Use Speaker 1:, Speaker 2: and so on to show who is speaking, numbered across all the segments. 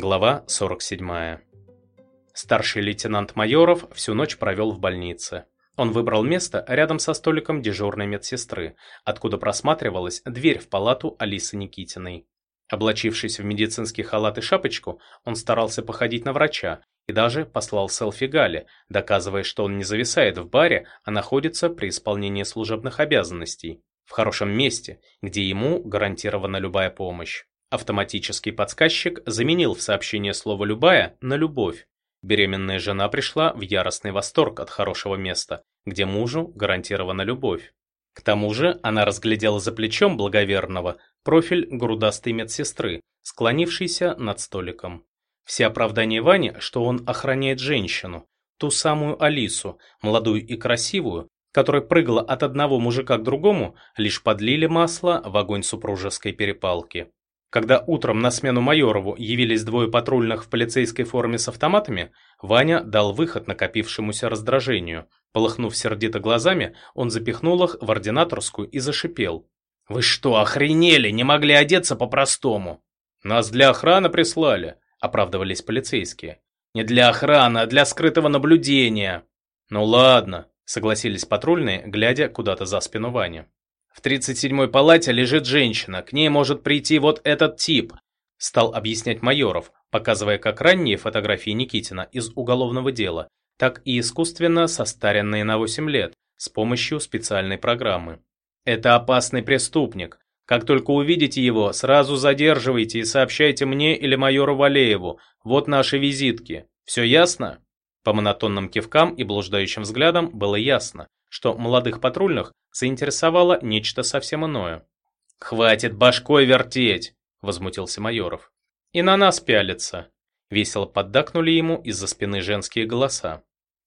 Speaker 1: Глава 47. Старший лейтенант Майоров всю ночь провел в больнице. Он выбрал место рядом со столиком дежурной медсестры, откуда просматривалась дверь в палату Алисы Никитиной. Облачившись в медицинский халат и шапочку, он старался походить на врача и даже послал селфи Гале, доказывая, что он не зависает в баре, а находится при исполнении служебных обязанностей, в хорошем месте, где ему гарантирована любая помощь. Автоматический подсказчик заменил в сообщении слово «любая» на «любовь». Беременная жена пришла в яростный восторг от хорошего места, где мужу гарантирована любовь. К тому же она разглядела за плечом благоверного профиль грудастой медсестры, склонившейся над столиком. Все оправдания Вани, что он охраняет женщину, ту самую Алису, молодую и красивую, которая прыгала от одного мужика к другому, лишь подлили масло в огонь супружеской перепалки. Когда утром на смену Майорову явились двое патрульных в полицейской форме с автоматами, Ваня дал выход накопившемуся раздражению. Полыхнув сердито глазами, он запихнул их в ординаторскую и зашипел. «Вы что, охренели? Не могли одеться по-простому?» «Нас для охраны прислали», — оправдывались полицейские. «Не для охраны, а для скрытого наблюдения». «Ну ладно», — согласились патрульные, глядя куда-то за спину Вани. В 37-й палате лежит женщина, к ней может прийти вот этот тип, стал объяснять Майоров, показывая как ранние фотографии Никитина из уголовного дела, так и искусственно состаренные на 8 лет с помощью специальной программы. Это опасный преступник. Как только увидите его, сразу задерживайте и сообщайте мне или майору Валееву. Вот наши визитки. Все ясно? По монотонным кивкам и блуждающим взглядам было ясно, что молодых патрульных заинтересовало нечто совсем иное. «Хватит башкой вертеть!» – возмутился Майоров. «И на нас пялится!» – весело поддакнули ему из-за спины женские голоса.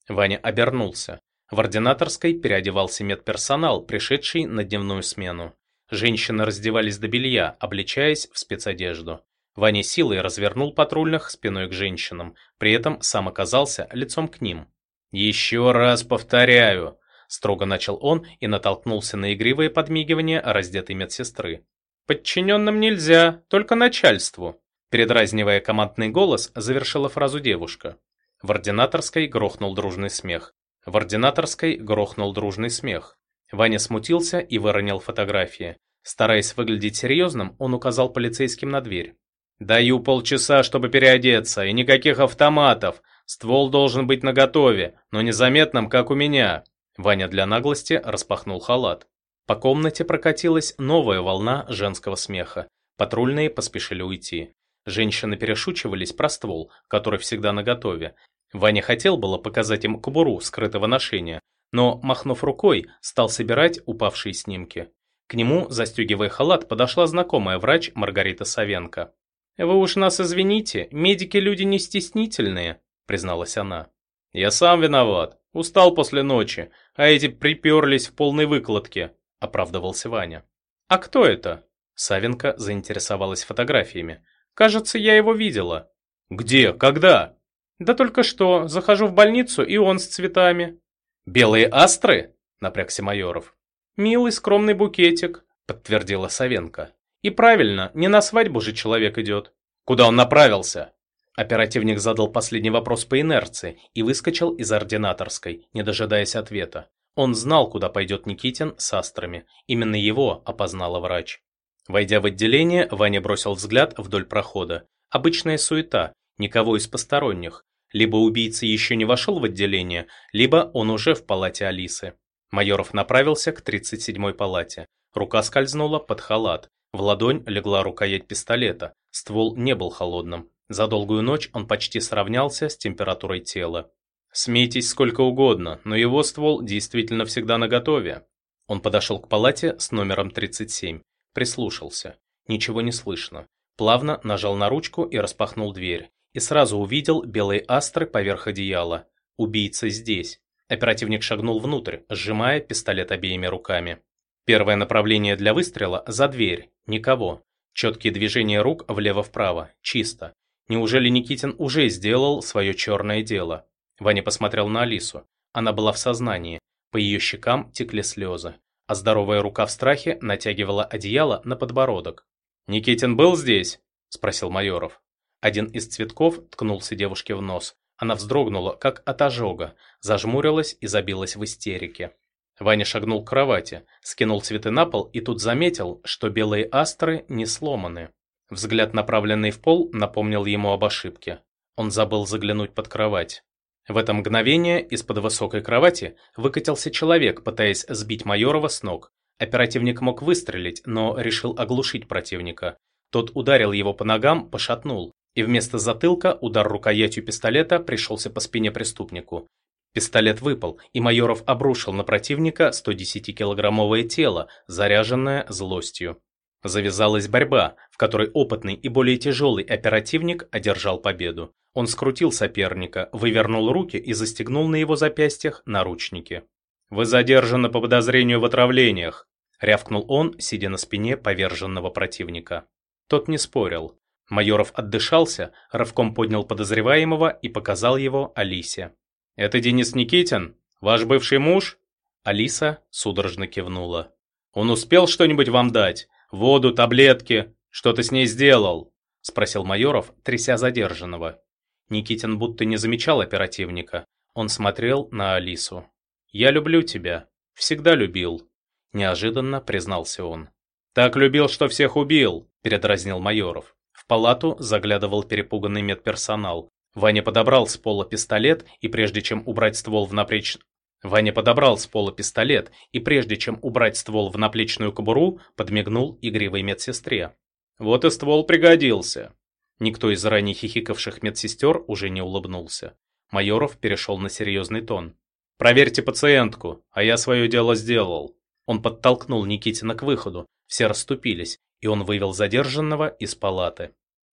Speaker 1: Ваня обернулся. В ординаторской переодевался медперсонал, пришедший на дневную смену. Женщины раздевались до белья, облачаясь в спецодежду. Ваня силой развернул патрульных спиной к женщинам, при этом сам оказался лицом к ним. «Еще раз повторяю, Строго начал он и натолкнулся на игривое подмигивание раздетой медсестры. «Подчиненным нельзя, только начальству», передразнивая командный голос, завершила фразу девушка. В ординаторской грохнул дружный смех. В ординаторской грохнул дружный смех. Ваня смутился и выронил фотографии. Стараясь выглядеть серьезным, он указал полицейским на дверь. «Даю полчаса, чтобы переодеться, и никаких автоматов. Ствол должен быть наготове, но незаметным, как у меня. Ваня для наглости распахнул халат. По комнате прокатилась новая волна женского смеха. Патрульные поспешили уйти. Женщины перешучивались про ствол, который всегда наготове. Ваня хотел было показать им кобуру скрытого ношения, но, махнув рукой, стал собирать упавшие снимки. К нему, застегивая халат, подошла знакомая врач Маргарита Савенко. «Вы уж нас извините, медики люди не стеснительные», призналась она. «Я сам виноват», Устал после ночи, а эти приперлись в полной выкладке», – оправдывался Ваня. «А кто это?» Савенко заинтересовалась фотографиями. «Кажется, я его видела». «Где? Когда?» «Да только что. Захожу в больницу, и он с цветами». «Белые астры?» – напрягся Майоров. «Милый скромный букетик», – подтвердила Савенко. «И правильно, не на свадьбу же человек идет». «Куда он направился?» Оперативник задал последний вопрос по инерции и выскочил из ординаторской, не дожидаясь ответа. Он знал, куда пойдет Никитин с астрами. Именно его опознала врач. Войдя в отделение, Ваня бросил взгляд вдоль прохода. Обычная суета, никого из посторонних. Либо убийца еще не вошел в отделение, либо он уже в палате Алисы. Майоров направился к 37-й палате. Рука скользнула под халат. В ладонь легла рукоять пистолета. Ствол не был холодным. За долгую ночь он почти сравнялся с температурой тела. Смейтесь сколько угодно, но его ствол действительно всегда наготове. Он подошел к палате с номером 37, прислушался. Ничего не слышно. Плавно нажал на ручку и распахнул дверь. И сразу увидел белые астры поверх одеяла. Убийца здесь. Оперативник шагнул внутрь, сжимая пистолет обеими руками. Первое направление для выстрела – за дверь. Никого. Четкие движения рук влево-вправо. Чисто. Неужели Никитин уже сделал свое черное дело? Ваня посмотрел на Алису. Она была в сознании. По ее щекам текли слезы. А здоровая рука в страхе натягивала одеяло на подбородок. «Никитин был здесь?» – спросил Майоров. Один из цветков ткнулся девушке в нос. Она вздрогнула, как от ожога, зажмурилась и забилась в истерике. Ваня шагнул к кровати, скинул цветы на пол и тут заметил, что белые астры не сломаны. Взгляд, направленный в пол, напомнил ему об ошибке. Он забыл заглянуть под кровать. В это мгновение из-под высокой кровати выкатился человек, пытаясь сбить Майорова с ног. Оперативник мог выстрелить, но решил оглушить противника. Тот ударил его по ногам, пошатнул, и вместо затылка удар рукоятью пистолета пришелся по спине преступнику. Пистолет выпал, и Майоров обрушил на противника 110-килограммовое тело, заряженное злостью. Завязалась борьба, в которой опытный и более тяжелый оперативник одержал победу. Он скрутил соперника, вывернул руки и застегнул на его запястьях наручники. «Вы задержаны по подозрению в отравлениях», — рявкнул он, сидя на спине поверженного противника. Тот не спорил. Майоров отдышался, рывком поднял подозреваемого и показал его Алисе. «Это Денис Никитин? Ваш бывший муж?» Алиса судорожно кивнула. «Он успел что-нибудь вам дать? Воду, таблетки? Что ты с ней сделал?» Спросил Майоров, тряся задержанного. Никитин будто не замечал оперативника. Он смотрел на Алису. «Я люблю тебя. Всегда любил», – неожиданно признался он. «Так любил, что всех убил», – передразнил Майоров. В палату заглядывал перепуганный медперсонал. Ваня подобрал с пола пистолет и прежде чем убрать ствол в напреч... Ваня подобрал с пола пистолет и прежде чем убрать ствол в наплечную кобуру, подмигнул игривой медсестре. «Вот и ствол пригодился». Никто из ранее хихикавших медсестер уже не улыбнулся. Майоров перешел на серьезный тон. «Проверьте пациентку, а я свое дело сделал». Он подтолкнул Никитина к выходу, все расступились, и он вывел задержанного из палаты.